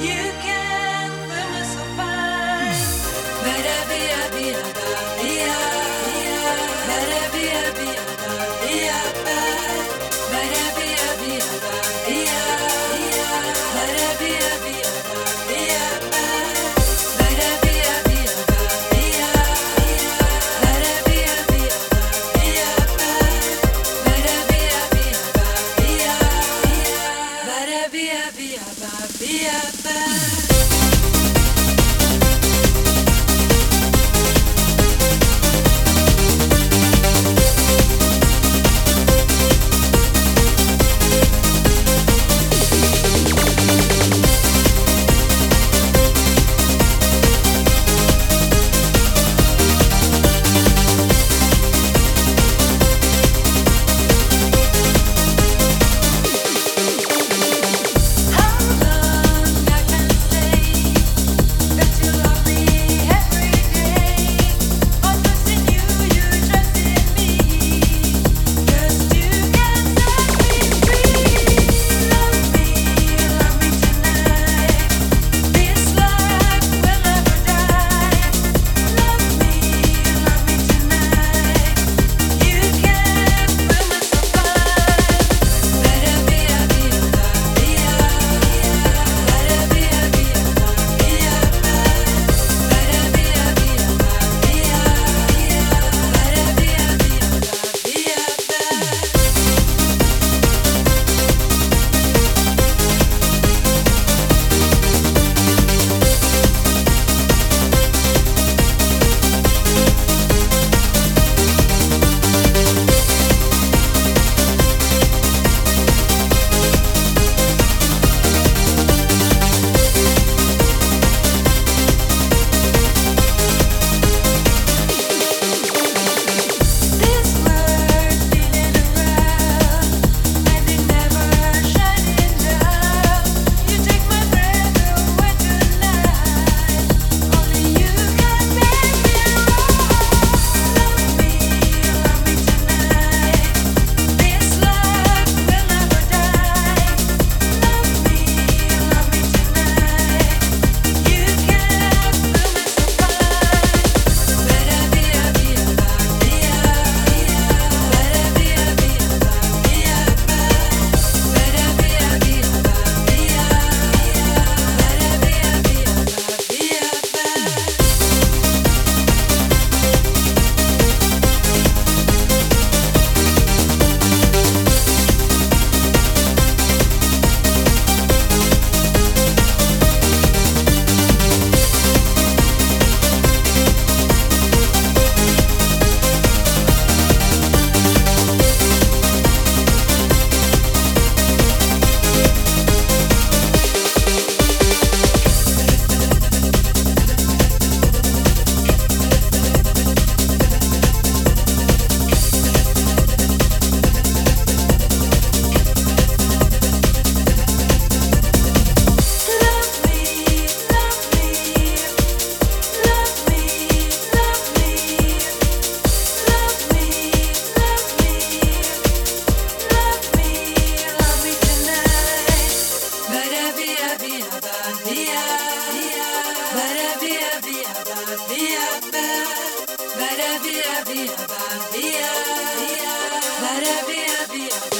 You be, be, a bad. via, via, via, via, via, via, via, via.